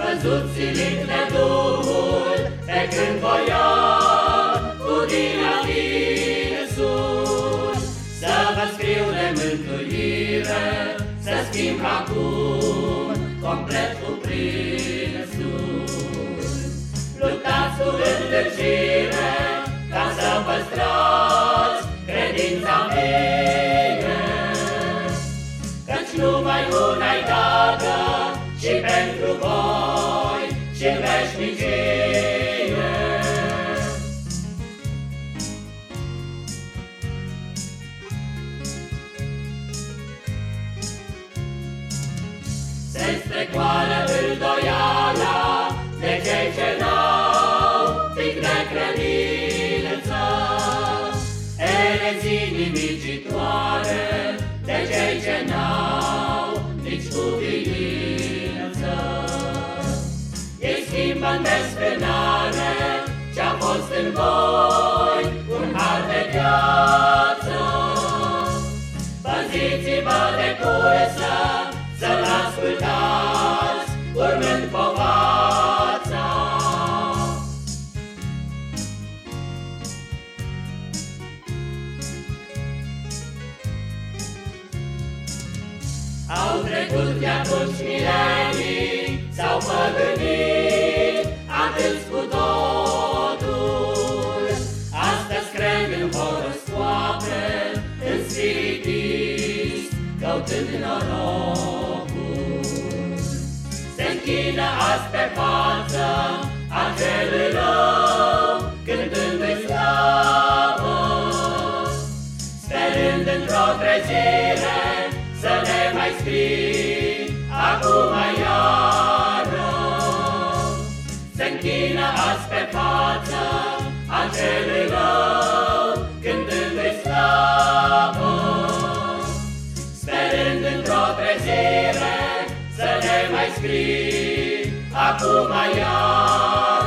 văzut silit de Duhul pe când voia cu din tine sus. Să vă scriu de mântuire, să schimb acum complet cu prinsul. Luptați cu îndârjire Se strecoară îndoiala de cei ce n-au pic de credință, erezii nimicitoare de cei ce n-au nici cuvinință. Ei schimbă în desfrânare Au trecut de atunci milenii, s-au păgânit atâți cu totul. Astăzi cred în horoscoape, în spiritism, căutând norocul. Se închină azi pe față acelui rău, cântându-i slavă, sperând într-o trezire pe zile să ne mai scrii acum iar.